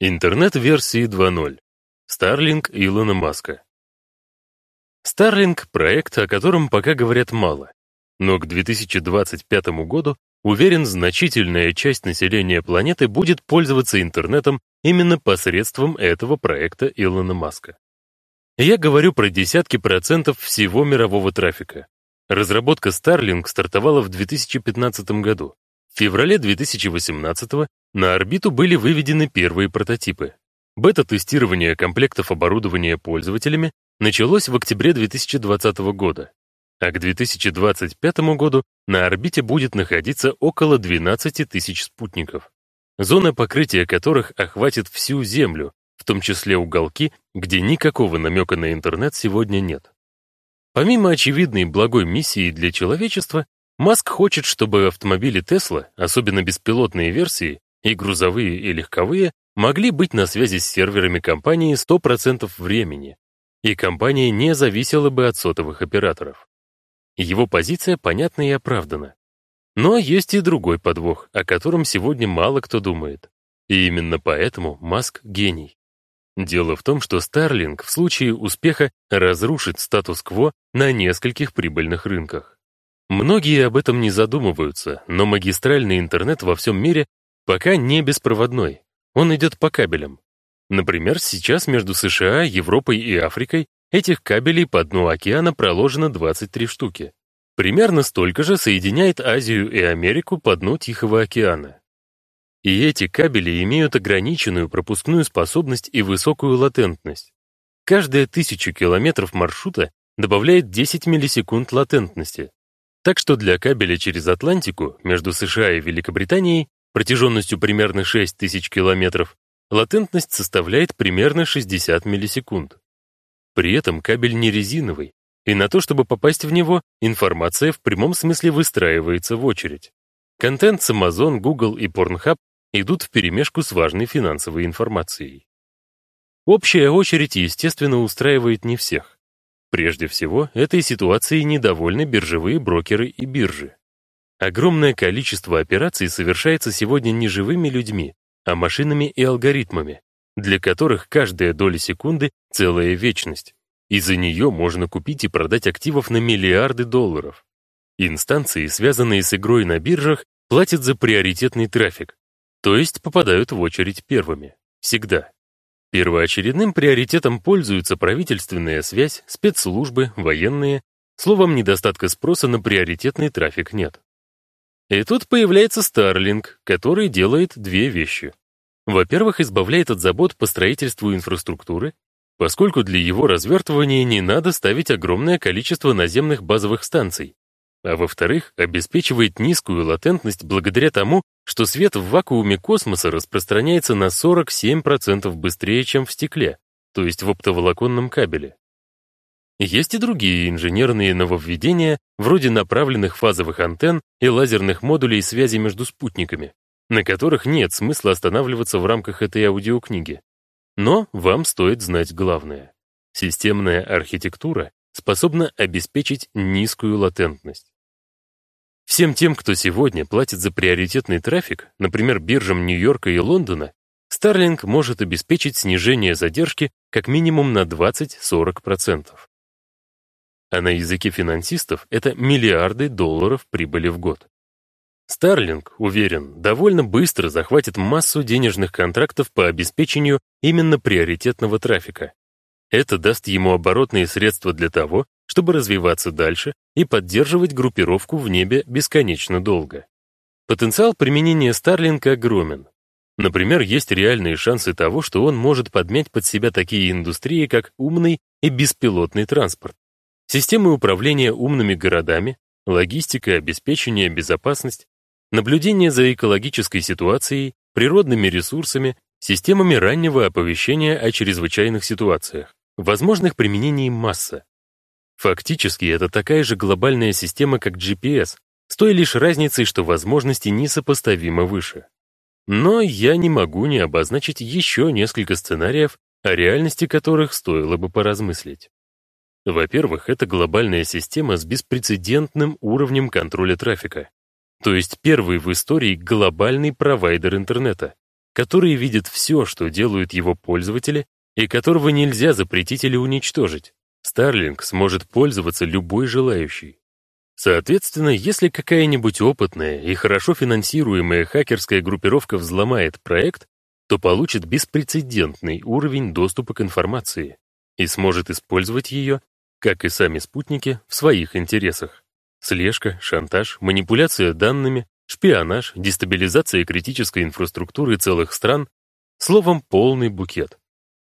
Интернет версии 2.0. Starlink Илона Маска. Starlink — проект, о котором пока говорят мало, но к 2025 году, уверен, значительная часть населения планеты будет пользоваться интернетом именно посредством этого проекта Илона Маска. Я говорю про десятки процентов всего мирового трафика. Разработка Starlink стартовала в 2015 году. В феврале 2018 на орбиту были выведены первые прототипы. Бета-тестирование комплектов оборудования пользователями началось в октябре 2020 года, а к 2025 году на орбите будет находиться около 12 тысяч спутников, зона покрытия которых охватит всю Землю, в том числе уголки, где никакого намека на интернет сегодня нет. Помимо очевидной благой миссии для человечества, Маск хочет, чтобы автомобили Tesla, особенно беспилотные версии, и грузовые, и легковые, могли быть на связи с серверами компании 100% времени, и компания не зависела бы от сотовых операторов. Его позиция понятна и оправдана. Но есть и другой подвох, о котором сегодня мало кто думает. И именно поэтому Маск гений. Дело в том, что Starlink в случае успеха разрушит статус-кво на нескольких прибыльных рынках. Многие об этом не задумываются, но магистральный интернет во всем мире пока не беспроводной. Он идет по кабелям. Например, сейчас между США, Европой и Африкой этих кабелей по дну океана проложено 23 штуки. Примерно столько же соединяет Азию и Америку по дну Тихого океана. И эти кабели имеют ограниченную пропускную способность и высокую латентность. Каждая тысяча километров маршрута добавляет 10 миллисекунд латентности, так что для кабеля через Атлантику между США и Великобританией протяженностью примерно 6 тысяч километров латентность составляет примерно 60 миллисекунд. При этом кабель не резиновый, и на то, чтобы попасть в него, информация в прямом смысле выстраивается в очередь. Контент с Amazon, Google и Pornhub идут вперемешку с важной финансовой информацией. Общая очередь, естественно, устраивает не всех. Прежде всего, этой ситуацией недовольны биржевые брокеры и биржи. Огромное количество операций совершается сегодня не живыми людьми, а машинами и алгоритмами, для которых каждая доля секунды — целая вечность. И за нее можно купить и продать активов на миллиарды долларов. Инстанции, связанные с игрой на биржах, платят за приоритетный трафик, то есть попадают в очередь первыми. Всегда. Первоочередным приоритетом пользуются правительственная связь, спецслужбы, военные. Словом, недостатка спроса на приоритетный трафик нет. И тут появляется Starlink, который делает две вещи. Во-первых, избавляет от забот по строительству инфраструктуры, поскольку для его развертывания не надо ставить огромное количество наземных базовых станций, а во-вторых, обеспечивает низкую латентность благодаря тому, что свет в вакууме космоса распространяется на 47% быстрее, чем в стекле, то есть в оптоволоконном кабеле. Есть и другие инженерные нововведения, вроде направленных фазовых антенн и лазерных модулей связи между спутниками, на которых нет смысла останавливаться в рамках этой аудиокниги. Но вам стоит знать главное. Системная архитектура способна обеспечить низкую латентность. Всем тем, кто сегодня платит за приоритетный трафик, например, биржам Нью-Йорка и Лондона, Starlink может обеспечить снижение задержки как минимум на 20-40%. А на языке финансистов это миллиарды долларов прибыли в год. Starlink, уверен, довольно быстро захватит массу денежных контрактов по обеспечению именно приоритетного трафика. Это даст ему оборотные средства для того, чтобы развиваться дальше и поддерживать группировку в небе бесконечно долго. Потенциал применения Starlink огромен. Например, есть реальные шансы того, что он может подмять под себя такие индустрии, как умный и беспилотный транспорт, системы управления умными городами, логистика, обеспечение, безопасность, наблюдение за экологической ситуацией, природными ресурсами, системами раннего оповещения о чрезвычайных ситуациях. Возможных применений масса. Фактически это такая же глобальная система, как GPS, с той лишь разницей, что возможности несопоставимо выше. Но я не могу не обозначить еще несколько сценариев, о реальности которых стоило бы поразмыслить. Во-первых, это глобальная система с беспрецедентным уровнем контроля трафика, то есть первый в истории глобальный провайдер интернета, который видит все, что делают его пользователи, и которого нельзя запретить или уничтожить. Starlink сможет пользоваться любой желающий. Соответственно, если какая-нибудь опытная и хорошо финансируемая хакерская группировка взломает проект, то получит беспрецедентный уровень доступа к информации и сможет использовать ее, как и сами спутники, в своих интересах. Слежка, шантаж, манипуляция данными, шпионаж, дестабилизация критической инфраструктуры целых стран, словом, полный букет.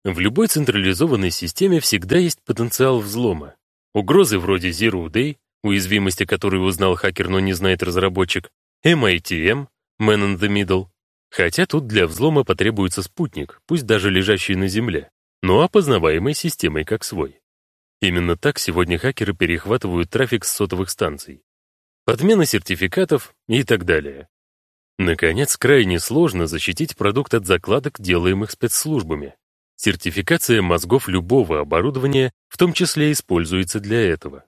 В любой централизованной системе всегда есть потенциал взлома. Угрозы вроде Zero Day, уязвимости которой узнал хакер, но не знает разработчик, MITM, Man in the Middle. Хотя тут для взлома потребуется спутник, пусть даже лежащий на Земле, но опознаваемой системой как свой. Именно так сегодня хакеры перехватывают трафик с сотовых станций. Подмена сертификатов и так далее. Наконец, крайне сложно защитить продукт от закладок, делаемых спецслужбами. Сертификация мозгов любого оборудования в том числе используется для этого.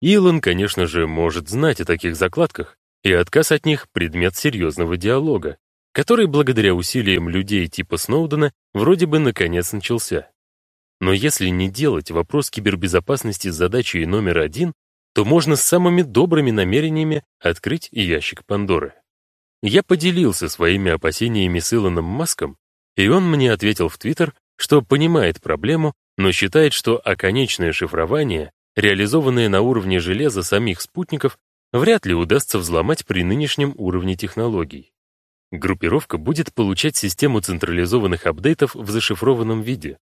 Илон, конечно же, может знать о таких закладках, и отказ от них — предмет серьезного диалога, который благодаря усилиям людей типа Сноудена вроде бы наконец начался. Но если не делать вопрос кибербезопасности задачей номер один, то можно с самыми добрыми намерениями открыть ящик Пандоры. Я поделился своими опасениями с Илоном Маском, и он мне ответил в Твиттер, что понимает проблему, но считает, что оконечное шифрование, реализованное на уровне железа самих спутников, вряд ли удастся взломать при нынешнем уровне технологий. Группировка будет получать систему централизованных апдейтов в зашифрованном виде,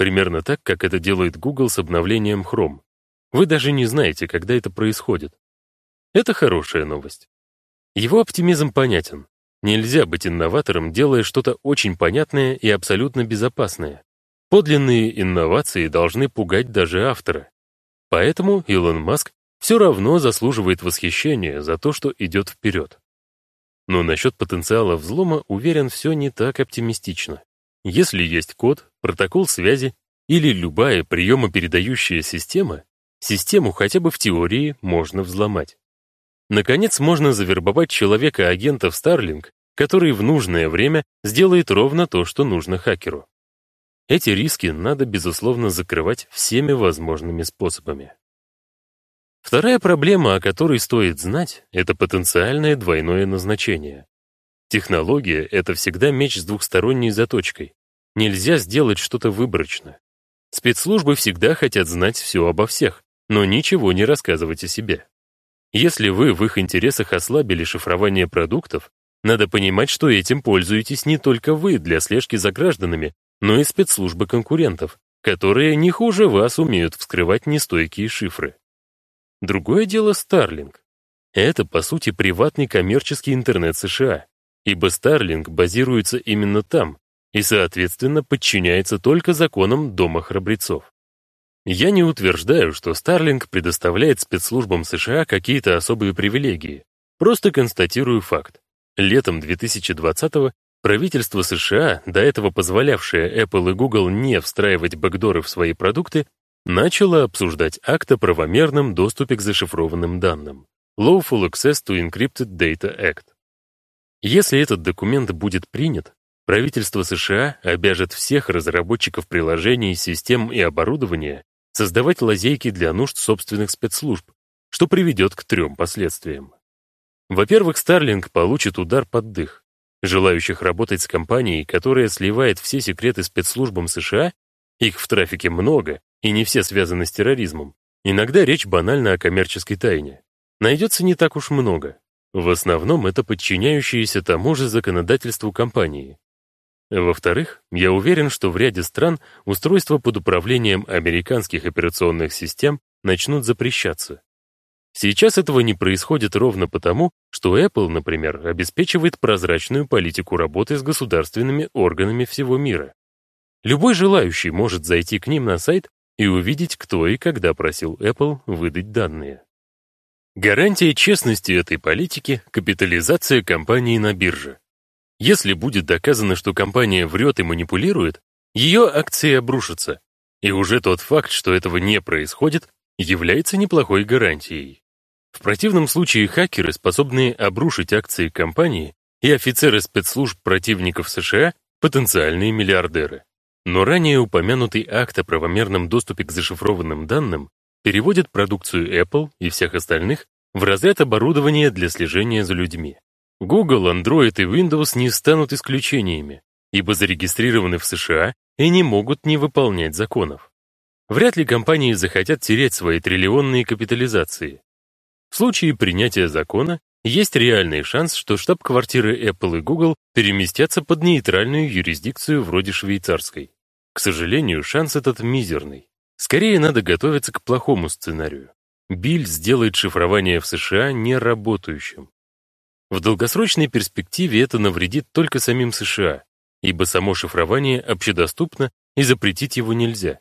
примерно так, как это делает Google с обновлением Chrome. Вы даже не знаете, когда это происходит. Это хорошая новость. Его оптимизм понятен. Нельзя быть инноватором, делая что-то очень понятное и абсолютно безопасное. Подлинные инновации должны пугать даже автора. Поэтому Илон Маск все равно заслуживает восхищения за то, что идет вперед. Но насчет потенциала взлома, уверен, все не так оптимистично. Если есть код, протокол связи или любая приемопередающая система, систему хотя бы в теории можно взломать. Наконец, можно завербовать человека-агента в Starlink, который в нужное время сделает ровно то, что нужно хакеру. Эти риски надо, безусловно, закрывать всеми возможными способами. Вторая проблема, о которой стоит знать, это потенциальное двойное назначение. Технология — это всегда меч с двухсторонней заточкой. Нельзя сделать что-то выборочно. Спецслужбы всегда хотят знать все обо всех, но ничего не рассказывать о себе. Если вы в их интересах ослабили шифрование продуктов, надо понимать, что этим пользуетесь не только вы для слежки за гражданами, но и спецслужбы конкурентов, которые не хуже вас умеют вскрывать нестойкие шифры. Другое дело Starlink. Это, по сути, приватный коммерческий интернет США, ибо Starlink базируется именно там и, соответственно, подчиняется только законам Дома храбрецов. Я не утверждаю, что Starlink предоставляет спецслужбам США какие-то особые привилегии, просто констатирую факт. Летом 2020-го правительство США, до этого позволявшее Apple и Google не встраивать бэкдоры в свои продукты, начало обсуждать акт о правомерном доступе к зашифрованным данным Lawful Access to Encrypted Data Act. Если этот документ будет принят, правительство США обяжет всех разработчиков приложений, систем и оборудования создавать лазейки для нужд собственных спецслужб, что приведет к трем последствиям. Во-первых, Starlink получит удар под дых. Желающих работать с компанией, которая сливает все секреты спецслужбам США, их в трафике много, и не все связаны с терроризмом. Иногда речь банально о коммерческой тайне. Найдется не так уж много. В основном это подчиняющиеся тому же законодательству компании, во-вторых, я уверен, что в ряде стран устройства под управлением американских операционных систем начнут запрещаться. Сейчас этого не происходит ровно потому, что Apple, например, обеспечивает прозрачную политику работы с государственными органами всего мира. Любой желающий может зайти к ним на сайт и увидеть, кто и когда просил Apple выдать данные. Гарантия честности этой политики — капитализация компании на бирже. Если будет доказано, что компания врет и манипулирует, ее акции обрушатся. И уже тот факт, что этого не происходит, является неплохой гарантией. В противном случае хакеры, способные обрушить акции компании, и офицеры спецслужб противников США потенциальные миллиардеры. Но ранее упомянутый акт о правомерном доступе к зашифрованным данным переводит продукцию Apple и всех остальных в разряд оборудования для слежения за людьми. Google, Android и Windows не станут исключениями, ибо зарегистрированы в США и не могут не выполнять законов. Вряд ли компании захотят терять свои триллионные капитализации. В случае принятия закона есть реальный шанс, что штаб-квартиры Apple и Google переместятся под нейтральную юрисдикцию вроде швейцарской. К сожалению, шанс этот мизерный. Скорее надо готовиться к плохому сценарию. Биль сделает шифрование в США неработающим. В долгосрочной перспективе это навредит только самим США, ибо само шифрование общедоступно и запретить его нельзя.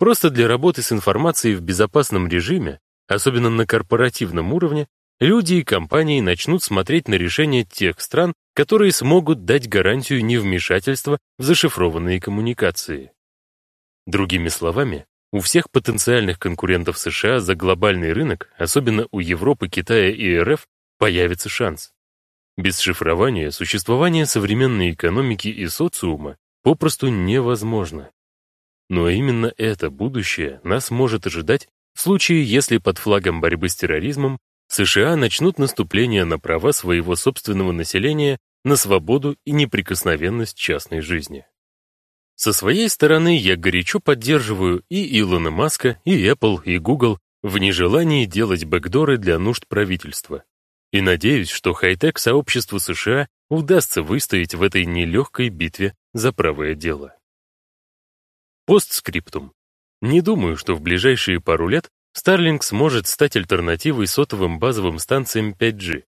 Просто для работы с информацией в безопасном режиме, особенно на корпоративном уровне, люди и компании начнут смотреть на решения тех стран, которые смогут дать гарантию невмешательства в зашифрованные коммуникации. Другими словами, у всех потенциальных конкурентов США за глобальный рынок, особенно у Европы, Китая и РФ, появится шанс. Без шифрования существование современной экономики и социума попросту невозможно. Но именно это будущее нас может ожидать в случае, если под флагом борьбы с терроризмом США начнут наступление на права своего собственного населения на свободу и неприкосновенность частной жизни. Со своей стороны я горячо поддерживаю и Илона Маска, и Apple, и Google в нежелании делать бэкдоры для нужд правительства. И надеюсь, что хай-тек сообществу США удастся выстоять в этой нелегкой битве за правое дело. Постскриптум. Не думаю, что в ближайшие пару лет Starlink сможет стать альтернативой сотовым базовым станциям 5G.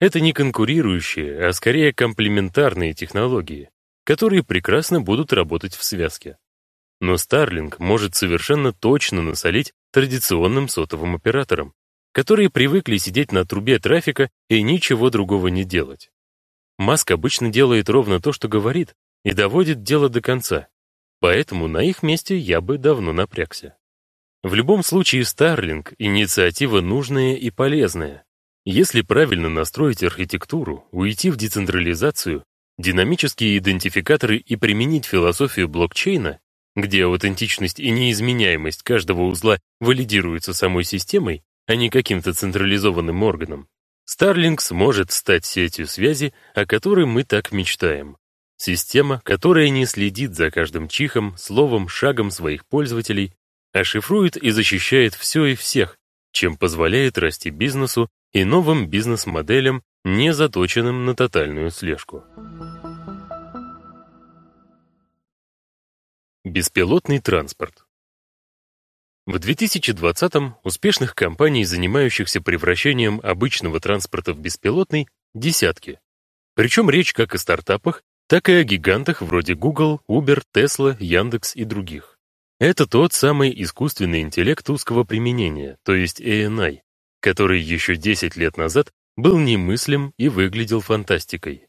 Это не конкурирующие, а скорее комплементарные технологии, которые прекрасно будут работать в связке. Но Starlink может совершенно точно насолить традиционным сотовым операторам, которые привыкли сидеть на трубе трафика и ничего другого не делать. Маск обычно делает ровно то, что говорит, и доводит дело до конца. Поэтому на их месте я бы давно напрягся. В любом случае Starlink — инициатива нужная и полезная. Если правильно настроить архитектуру, уйти в децентрализацию, динамические идентификаторы и применить философию блокчейна, где аутентичность и неизменяемость каждого узла валидируются самой системой, а не каким-то централизованным органом, Starlink сможет стать сетью связи, о которой мы так мечтаем. Система, которая не следит за каждым чихом, словом, шагом своих пользователей, а шифрует и защищает все и всех, чем позволяет расти бизнесу и новым бизнес-моделям, не заточенным на тотальную слежку. Беспилотный транспорт в 2020-м успешных компаний, занимающихся превращением обычного транспорта в беспилотный, десятки. Причем речь как о стартапах, так и о гигантах вроде Google, Uber, Tesla, Яндекс и других. Это тот самый искусственный интеллект узкого применения, то есть ANI, который еще 10 лет назад был немыслим и выглядел фантастикой.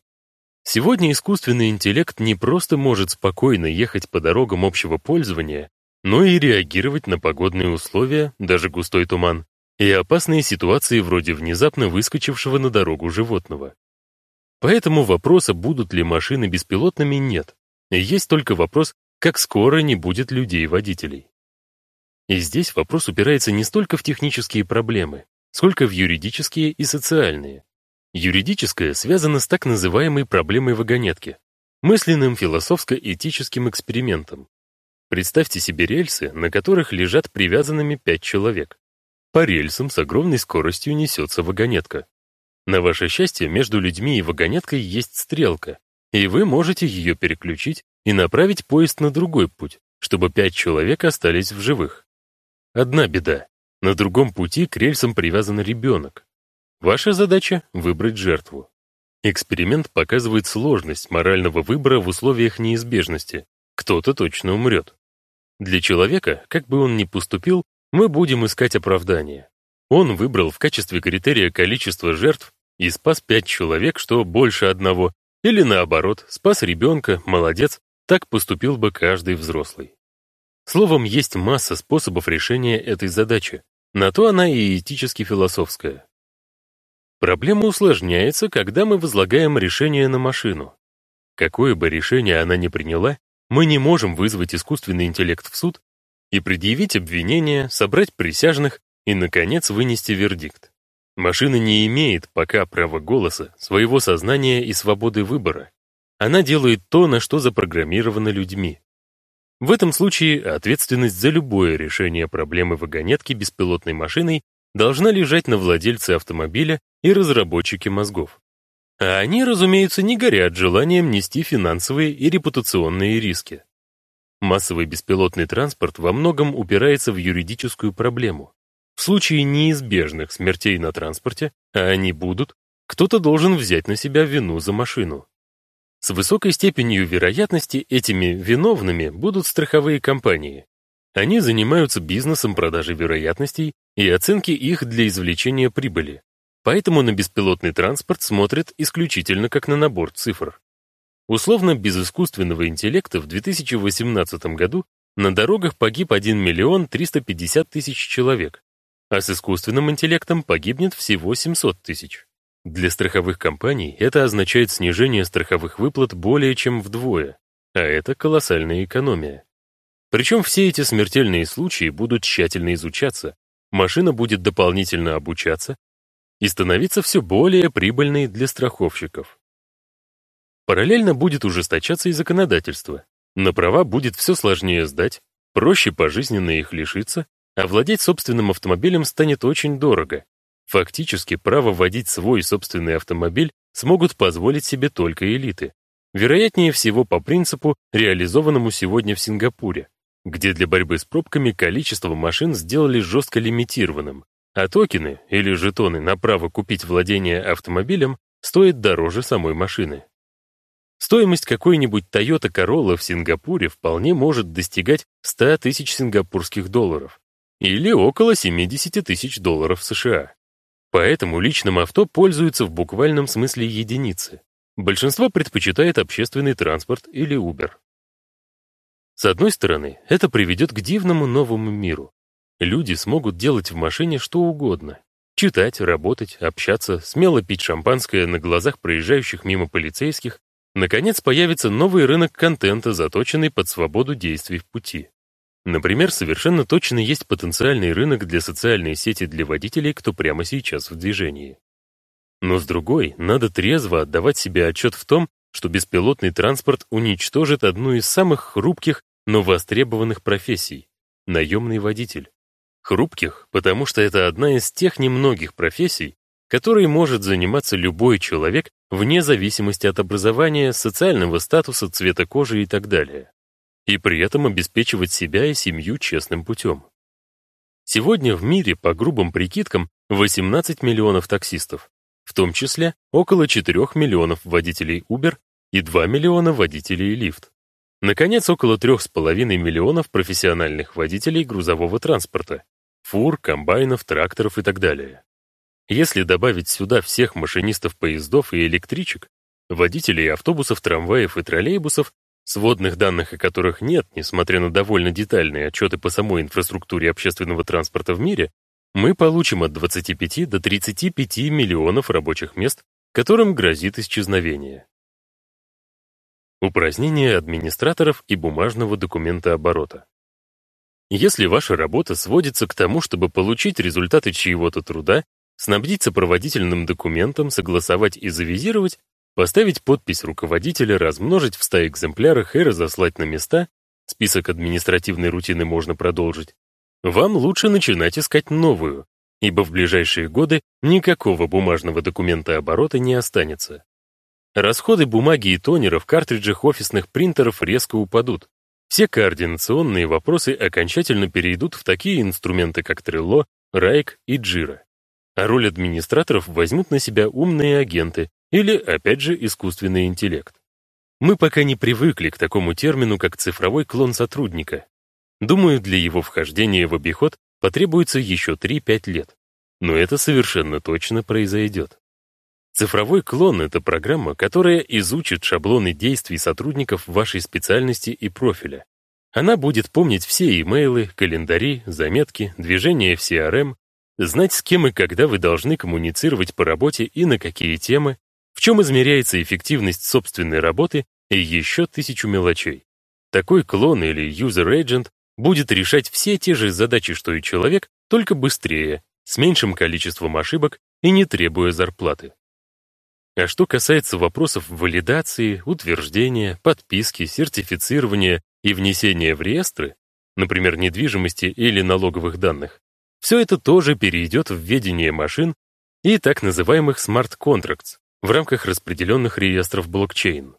Сегодня искусственный интеллект не просто может спокойно ехать по дорогам общего пользования, но и реагировать на погодные условия, даже густой туман, и опасные ситуации вроде внезапно выскочившего на дорогу животного. Поэтому вопроса, будут ли машины беспилотными, нет. Есть только вопрос, как скоро не будет людей-водителей. И здесь вопрос упирается не столько в технические проблемы, сколько в юридические и социальные. Юридическое связано с так называемой проблемой вагонетки, мысленным философско-этическим экспериментом, Представьте себе рельсы, на которых лежат привязанными пять человек. По рельсам с огромной скоростью несется вагонетка. На ваше счастье, между людьми и вагонеткой есть стрелка, и вы можете ее переключить и направить поезд на другой путь, чтобы пять человек остались в живых. Одна беда. На другом пути к рельсам привязан ребенок. Ваша задача — выбрать жертву. Эксперимент показывает сложность морального выбора в условиях неизбежности, кто-то точно умрет. Для человека, как бы он ни поступил, мы будем искать оправдание. Он выбрал в качестве критерия количество жертв и спас пять человек, что больше одного, или наоборот, спас ребенка, молодец, так поступил бы каждый взрослый. Словом, есть масса способов решения этой задачи. На то она и этически-философская. Проблема усложняется, когда мы возлагаем решение на машину. Какое бы решение она ни приняла, мы не можем вызвать искусственный интеллект в суд и предъявить обвинение, собрать присяжных и, наконец, вынести вердикт. Машина не имеет пока права голоса, своего сознания и свободы выбора. Она делает то, на что запрограммирована людьми. В этом случае ответственность за любое решение проблемы вагонетки беспилотной машиной должна лежать на владельце автомобиля и разработчике мозгов. А они, разумеется, не горят желанием нести финансовые и репутационные риски. Массовый беспилотный транспорт во многом упирается в юридическую проблему. В случае неизбежных смертей на транспорте, а они будут, кто-то должен взять на себя вину за машину. С высокой степенью вероятности этими виновными будут страховые компании. Они занимаются бизнесом продажи вероятностей и оценки их для извлечения прибыли. Поэтому на беспилотный транспорт смотрят исключительно как на набор цифр. Условно без искусственного интеллекта в 2018 году на дорогах погиб 1 миллион 350 тысяч человек, а с искусственным интеллектом погибнет всего 700 тысяч. Для страховых компаний это означает снижение страховых выплат более чем вдвое, а это колоссальная экономия. Причем все эти смертельные случаи будут тщательно изучаться, машина будет дополнительно обучаться, и становиться все более прибыльной для страховщиков. Параллельно будет ужесточаться и законодательство. На права будет все сложнее сдать, проще пожизненно их лишиться, а владеть собственным автомобилем станет очень дорого. Фактически право водить свой собственный автомобиль смогут позволить себе только элиты. Вероятнее всего по принципу, реализованному сегодня в Сингапуре, где для борьбы с пробками количество машин сделали жестко лимитированным, а токены или жетоны на право купить владение автомобилем стоят дороже самой машины. Стоимость какой-нибудь Toyota Corolla в Сингапуре вполне может достигать 100 тысяч сингапурских долларов или около 70 тысяч долларов США. Поэтому личным авто пользуются в буквальном смысле единицы. Большинство предпочитает общественный транспорт или Uber. С одной стороны, это приведет к дивному новому миру, Люди смогут делать в машине что угодно. Читать, работать, общаться, смело пить шампанское на глазах проезжающих мимо полицейских. Наконец появится новый рынок контента, заточенный под свободу действий в пути. Например, совершенно точно есть потенциальный рынок для социальной сети для водителей, кто прямо сейчас в движении. Но с другой, надо трезво отдавать себе отчет в том, что беспилотный транспорт уничтожит одну из самых хрупких, но востребованных профессий — наемный водитель. Хрупких, потому что это одна из тех немногих профессий, которой может заниматься любой человек вне зависимости от образования, социального статуса, цвета кожи и так далее. И при этом обеспечивать себя и семью честным путем. Сегодня в мире, по грубым прикидкам, 18 миллионов таксистов, в том числе около 4 миллионов водителей Uber и 2 миллиона водителей Lyft. Наконец, около 3,5 миллионов профессиональных водителей грузового транспорта, фур, комбайнов, тракторов и так далее. Если добавить сюда всех машинистов поездов и электричек, водителей автобусов, трамваев и троллейбусов, сводных данных о которых нет, несмотря на довольно детальные отчеты по самой инфраструктуре общественного транспорта в мире, мы получим от 25 до 35 миллионов рабочих мест, которым грозит исчезновение. Упразднение администраторов и бумажного документа оборота. Если ваша работа сводится к тому, чтобы получить результаты чьего-то труда, снабдить сопроводительным документом, согласовать и завизировать, поставить подпись руководителя, размножить в 100 экземплярах и разослать на места, список административной рутины можно продолжить, вам лучше начинать искать новую, ибо в ближайшие годы никакого бумажного документа оборота не останется. Расходы бумаги и тонера в картриджах офисных принтеров резко упадут, все координационные вопросы окончательно перейдут в такие инструменты, как Trello, Rike и Jira. А роль администраторов возьмут на себя умные агенты или, опять же, искусственный интеллект. Мы пока не привыкли к такому термину, как цифровой клон сотрудника. Думаю, для его вхождения в обиход потребуется еще 3-5 лет. Но это совершенно точно произойдет. Цифровой клон — это программа, которая изучит шаблоны действий сотрудников вашей специальности и профиля. Она будет помнить все имейлы, календари, заметки, движения в CRM, знать, с кем и когда вы должны коммуницировать по работе и на какие темы, в чем измеряется эффективность собственной работы и еще тысячу мелочей. Такой клон или user agent будет решать все те же задачи, что и человек, только быстрее, с меньшим количеством ошибок и не требуя зарплаты. А что касается вопросов валидации, утверждения, подписки, сертифицирования и внесения в реестры, например, недвижимости или налоговых данных, все это тоже перейдет в ведение машин и так называемых contracts в рамках распределенных реестров блокчейн.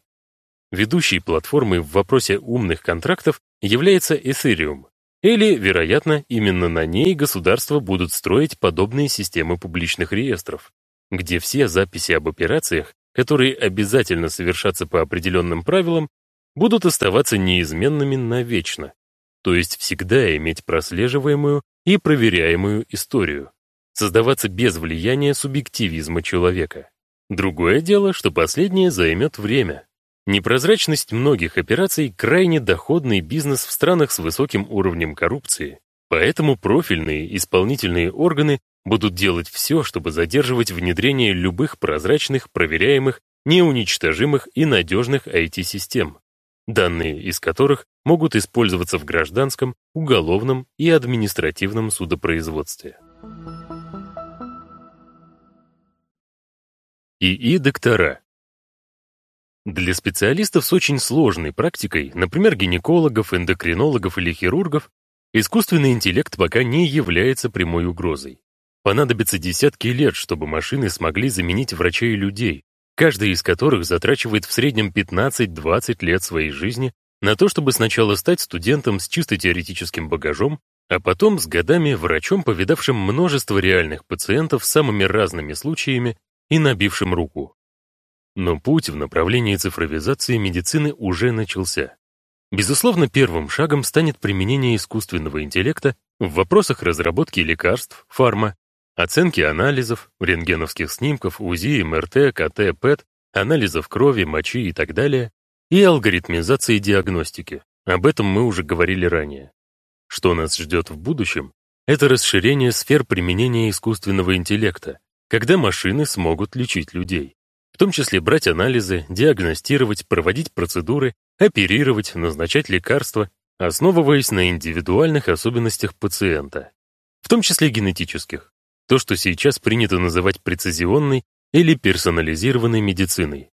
Ведущей платформой в вопросе умных контрактов является Ethereum, или, вероятно, именно на ней государства будут строить подобные системы публичных реестров, где все записи об операциях, которые обязательно совершатся по определенным правилам, будут оставаться неизменными навечно, то есть всегда иметь прослеживаемую и проверяемую историю, создаваться без влияния субъективизма человека. Другое дело, что последнее займет время. Непрозрачность многих операций – крайне доходный бизнес в странах с высоким уровнем коррупции, поэтому профильные исполнительные органы будут делать все, чтобы задерживать внедрение любых прозрачных, проверяемых, неуничтожимых и надежных IT-систем, данные из которых могут использоваться в гражданском, уголовном и административном судопроизводстве. ИИ-доктора Для специалистов с очень сложной практикой, например, гинекологов, эндокринологов или хирургов, искусственный интеллект пока не является прямой угрозой. Понадобится десятки лет, чтобы машины смогли заменить врачей и людей, каждый из которых затрачивает в среднем 15-20 лет своей жизни на то, чтобы сначала стать студентом с чисто теоретическим багажом, а потом с годами врачом, повидавшим множество реальных пациентов с самыми разными случаями и набившим руку. Но путь в направлении цифровизации медицины уже начался. Безусловно, первым шагом станет применение искусственного интеллекта в вопросах разработки лекарств, фарма, Оценки анализов, рентгеновских снимков, УЗИ, МРТ, КТ, ПЭТ, анализов крови, мочи и так далее, и алгоритмизации диагностики. Об этом мы уже говорили ранее. Что нас ждет в будущем, это расширение сфер применения искусственного интеллекта, когда машины смогут лечить людей, в том числе брать анализы, диагностировать, проводить процедуры, оперировать, назначать лекарства, основываясь на индивидуальных особенностях пациента, в том числе генетических. То, что сейчас принято называть прецизионной или персонализированной медициной.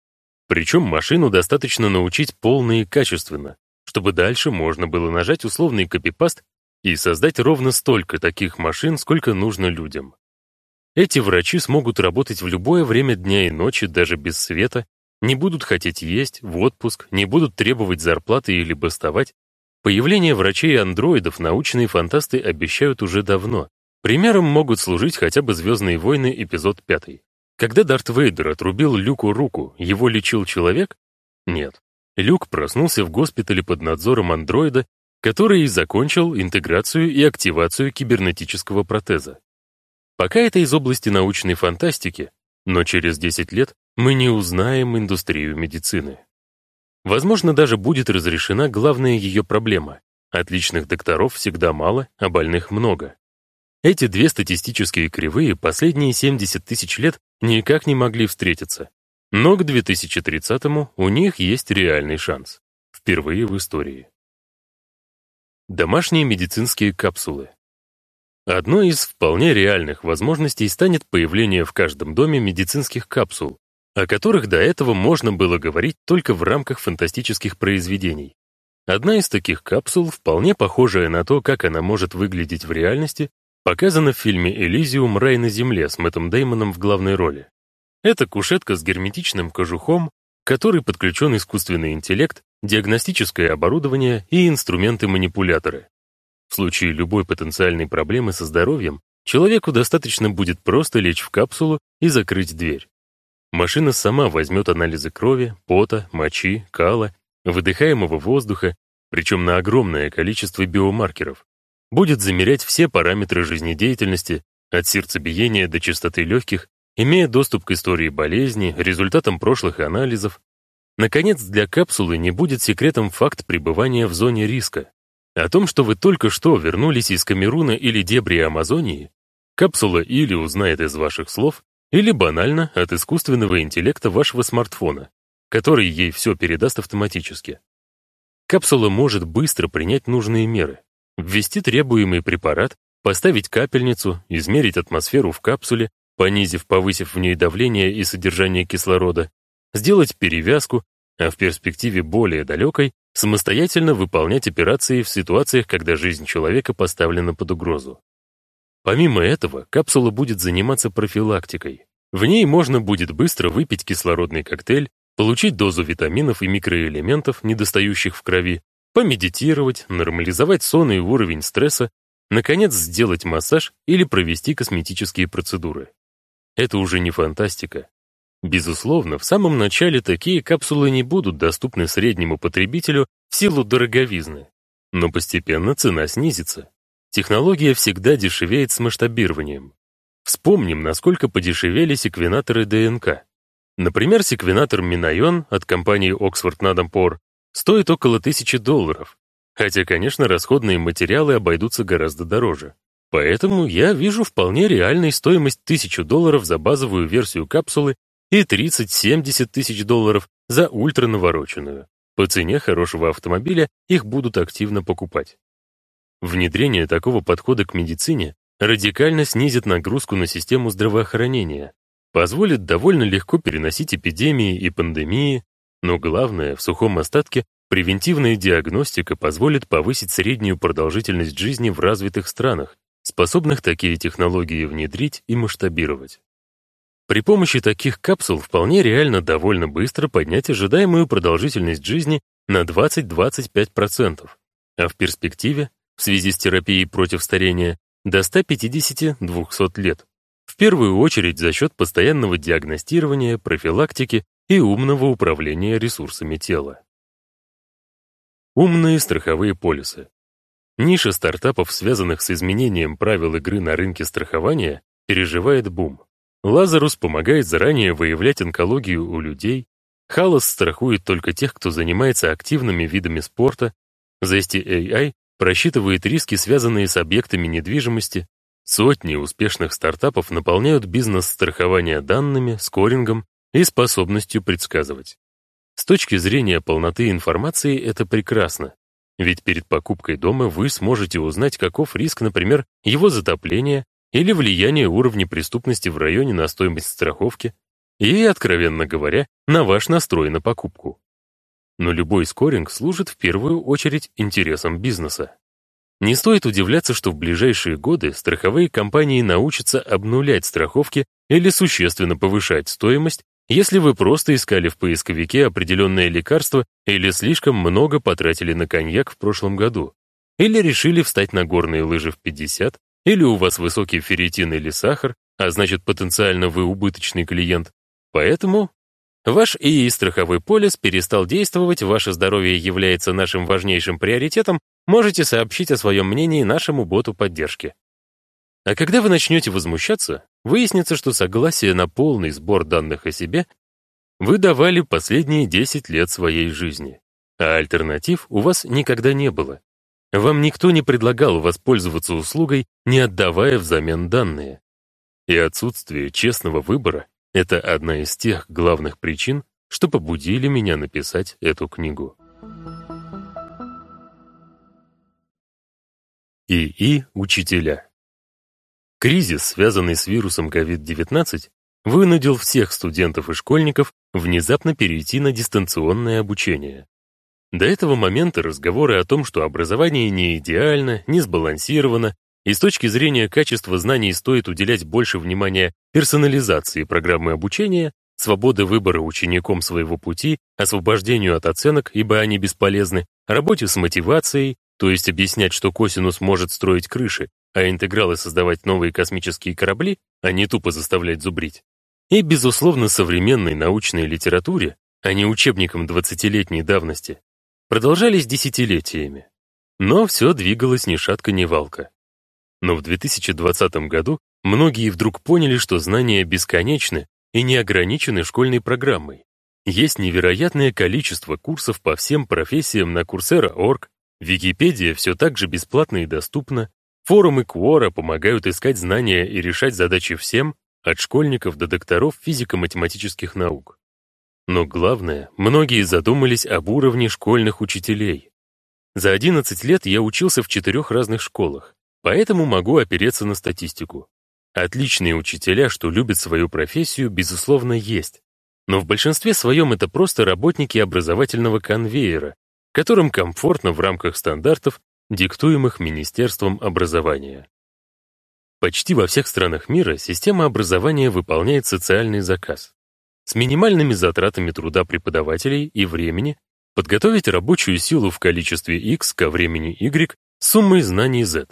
Причем машину достаточно научить полно и качественно, чтобы дальше можно было нажать условный копипаст и создать ровно столько таких машин, сколько нужно людям. Эти врачи смогут работать в любое время дня и ночи, даже без света, не будут хотеть есть, в отпуск, не будут требовать зарплаты или бастовать. Появление врачей-андроидов научные фантасты обещают уже давно, Примером могут служить хотя бы «Звездные войны» эпизод 5. Когда Дарт Вейдер отрубил Люку руку, его лечил человек? Нет. Люк проснулся в госпитале под надзором андроида, который и закончил интеграцию и активацию кибернетического протеза. Пока это из области научной фантастики, но через 10 лет мы не узнаем индустрию медицины. Возможно, даже будет разрешена главная ее проблема. Отличных докторов всегда мало, а больных много. Эти две статистические кривые последние 70 тысяч лет никак не могли встретиться. Но к 2030-му у них есть реальный шанс. Впервые в истории. Домашние медицинские капсулы. Одной из вполне реальных возможностей станет появление в каждом доме медицинских капсул, о которых до этого можно было говорить только в рамках фантастических произведений. Одна из таких капсул, вполне похожая на то, как она может выглядеть в реальности, Показано в фильме «Элизиум. Рай на земле» с Мэттом Деймоном в главной роли. Это кушетка с герметичным кожухом, к которой подключен искусственный интеллект, диагностическое оборудование и инструменты-манипуляторы. В случае любой потенциальной проблемы со здоровьем человеку достаточно будет просто лечь в капсулу и закрыть дверь. Машина сама возьмет анализы крови, пота, мочи, кала, выдыхаемого воздуха, причем на огромное количество биомаркеров, будет замерять все параметры жизнедеятельности, от сердцебиения до частоты легких, имея доступ к истории болезни, результатам прошлых анализов. Наконец, для капсулы не будет секретом факт пребывания в зоне риска. О том, что вы только что вернулись из Камеруна или дебри Амазонии, капсула или узнает из ваших слов, или банально от искусственного интеллекта вашего смартфона, который ей все передаст автоматически. Капсула может быстро принять нужные меры, ввести требуемый препарат, поставить капельницу, измерить атмосферу в капсуле, понизив, повысив в ней давление и содержание кислорода, сделать перевязку, а в перспективе более далекой самостоятельно выполнять операции в ситуациях, когда жизнь человека поставлена под угрозу. Помимо этого, капсула будет заниматься профилактикой. В ней можно будет быстро выпить кислородный коктейль, получить дозу витаминов и микроэлементов, недостающих в крови, помедитировать, нормализовать сон и уровень стресса, наконец сделать массаж или провести косметические процедуры. Это уже не фантастика. Безусловно, в самом начале такие капсулы не будут доступны среднему потребителю в силу дороговизны, но постепенно цена снизится. Технология всегда дешевеет с масштабированием. Вспомним, насколько подешевели секвенаторы ДНК. Например, секвенатор Минайон от компании Oxford Nadampor стоит около 1000 долларов, хотя, конечно, расходные материалы обойдутся гораздо дороже. Поэтому я вижу вполне реальной стоимость 1000 долларов за базовую версию капсулы и 30-70 тысяч долларов за ультранавороченную. По цене хорошего автомобиля их будут активно покупать. Внедрение такого подхода к медицине радикально снизит нагрузку на систему здравоохранения, позволит довольно легко переносить эпидемии и пандемии, но главное, в сухом остатке, превентивная диагностика позволит повысить среднюю продолжительность жизни в развитых странах, способных такие технологии внедрить и масштабировать. При помощи таких капсул вполне реально довольно быстро поднять ожидаемую продолжительность жизни на 20-25%, а в перспективе в связи с терапией против старения до 150-200 лет. В первую очередь за счет постоянного диагностирования, профилактики и умного управления ресурсами тела. Умные страховые полисы. Ниша стартапов, связанных с изменением правил игры на рынке страхования, переживает бум. Лазарус помогает заранее выявлять онкологию у людей, Халас страхует только тех, кто занимается активными видами спорта, Zesty AI просчитывает риски, связанные с объектами недвижимости. Сотни успешных стартапов наполняют бизнес страхования данными, скорингом и способностью предсказывать. С точки зрения полноты информации это прекрасно, ведь перед покупкой дома вы сможете узнать, каков риск, например, его затопления или влияние уровня преступности в районе на стоимость страховки и, откровенно говоря, на ваш настрой на покупку но любой скоринг служит в первую очередь интересам бизнеса. Не стоит удивляться, что в ближайшие годы страховые компании научатся обнулять страховки или существенно повышать стоимость, если вы просто искали в поисковике определенное лекарство или слишком много потратили на коньяк в прошлом году, или решили встать на горные лыжи в 50, или у вас высокий ферритин или сахар, а значит потенциально вы убыточный клиент. Поэтому Ваш ИИ-страховой полис перестал действовать, ваше здоровье является нашим важнейшим приоритетом, можете сообщить о своем мнении нашему боту поддержки. А когда вы начнете возмущаться, выяснится, что согласие на полный сбор данных о себе вы давали последние 10 лет своей жизни, а альтернатив у вас никогда не было. Вам никто не предлагал воспользоваться услугой, не отдавая взамен данные. И отсутствие честного выбора это одна из тех главных причин, что побудили меня написать эту книгу. ИИ учителя. Кризис, связанный с вирусом COVID-19, вынудил всех студентов и школьников внезапно перейти на дистанционное обучение. До этого момента разговоры о том, что образование не идеально, не сбалансировано и с точки зрения качества знаний стоит уделять больше внимания персонализации программы обучения, свободы выбора учеником своего пути, освобождению от оценок, ибо они бесполезны, работе с мотивацией, то есть объяснять, что косинус может строить крыши, а интегралы создавать новые космические корабли, а не тупо заставлять зубрить. И, безусловно, современной научной литературе, а не учебникам 20-летней давности, продолжались десятилетиями. Но все двигалось ни шатка, ни валка. Но в 2020 году многие вдруг поняли, что знания бесконечны и не ограничены школьной программой. Есть невероятное количество курсов по всем профессиям на Coursera.org, Википедия все так же бесплатна и доступна, форумы Quora помогают искать знания и решать задачи всем, от школьников до докторов физико-математических наук. Но главное, многие задумались об уровне школьных учителей. За 11 лет я учился в четырех разных школах, поэтому могу опереться на статистику. Отличные учителя, что любят свою профессию, безусловно, есть. Но в большинстве своем это просто работники образовательного конвейера, которым комфортно в рамках стандартов, диктуемых Министерством образования. Почти во всех странах мира система образования выполняет социальный заказ. С минимальными затратами труда преподавателей и времени подготовить рабочую силу в количестве X ко времени Y суммой знаний Z.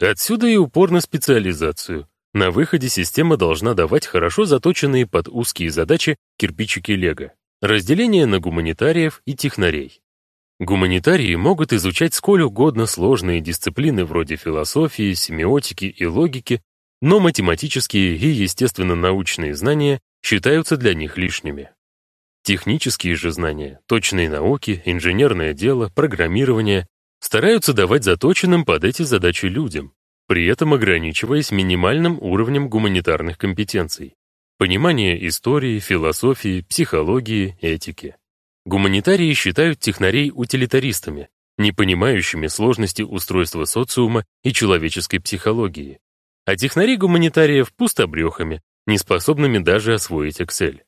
Отсюда и упор на специализацию, на выходе система должна давать хорошо заточенные под узкие задачи кирпичики Лего, разделение на гуманитариев и технарей. Гуманитарии могут изучать сколь угодно сложные дисциплины вроде философии, семиотики и логики, но математические и естественно-научные знания считаются для них лишними. Технические же знания, точные науки, инженерное дело, программирование стараются давать заточенным под эти задачи людям, при этом ограничиваясь минимальным уровнем гуманитарных компетенций, понимания истории, философии, психологии, этики. Гуманитарии считают технарей утилитаристами, не понимающими сложности устройства социума и человеческой психологии, а технари гуманитариев пустобрехами, неспособными даже освоить Excel.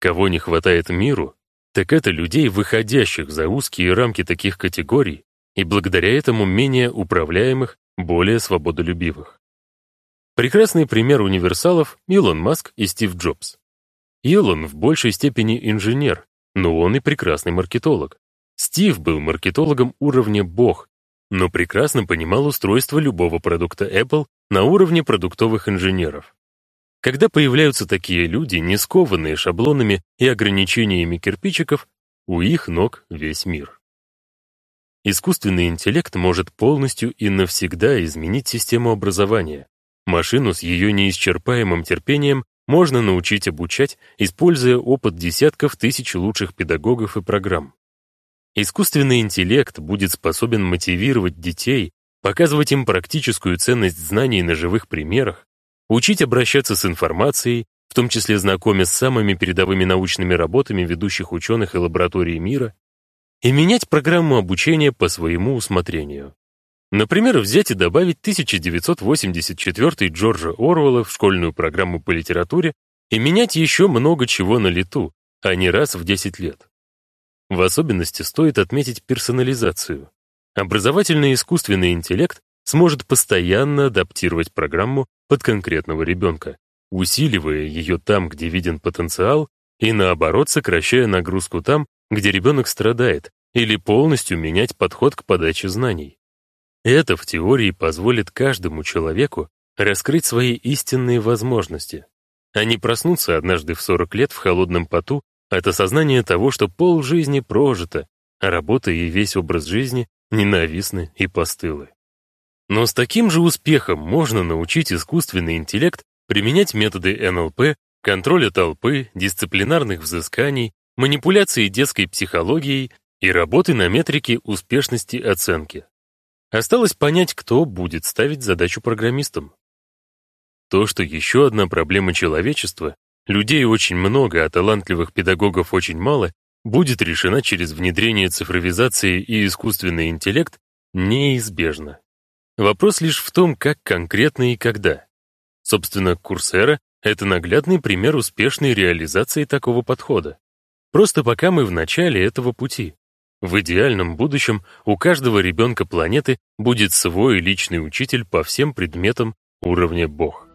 Кого не хватает миру, так это людей, выходящих за узкие рамки таких категорий и благодаря этому менее управляемых более свободолюбивых. Прекрасный пример универсалов — Илон Маск и Стив Джобс. Илон в большей степени инженер, но он и прекрасный маркетолог. Стив был маркетологом уровня бог, но прекрасно понимал устройство любого продукта Apple на уровне продуктовых инженеров. Когда появляются такие люди, не скованные шаблонами и ограничениями кирпичиков, у их ног весь мир. Искусственный интеллект может полностью и навсегда изменить систему образования. Машину с ее неисчерпаемым терпением можно научить обучать, используя опыт десятков тысяч лучших педагогов и программ. Искусственный интеллект будет способен мотивировать детей, показывать им практическую ценность знаний на живых примерах, учить обращаться с информацией, в том числе знакомя с самыми передовыми научными работами ведущих ученых и лабораторий мира, и менять программу обучения по своему усмотрению. Например, взять и добавить 1984 Джорджа Орвелла в школьную программу по литературе и менять еще много чего на лету, а не раз в 10 лет. В особенности стоит отметить персонализацию. Образовательный искусственный интеллект сможет постоянно адаптировать программу под конкретного ребенка, усиливая ее там, где виден потенциал, и наоборот сокращая нагрузку там, где ребенок страдает, или полностью менять подход к подаче знаний. Это в теории позволит каждому человеку раскрыть свои истинные возможности, а не проснуться однажды в 40 лет в холодном поту от осознания того, что пол жизни прожито, а работа и весь образ жизни ненавистны и постылы. Но с таким же успехом можно научить искусственный интеллект применять методы НЛП, контроля толпы, дисциплинарных взысканий, манипуляции детской психологией и работы на метрике успешности оценки. Осталось понять, кто будет ставить задачу программистам. То, что еще одна проблема человечества, людей очень много, а талантливых педагогов очень мало, будет решена через внедрение цифровизации и искусственный интеллект, неизбежно. Вопрос лишь в том, как конкретно и когда. Собственно, Курсера — это наглядный пример успешной реализации такого подхода. Просто пока мы в начале этого пути. В идеальном будущем у каждого ребенка планеты будет свой личный учитель по всем предметам уровня Бог.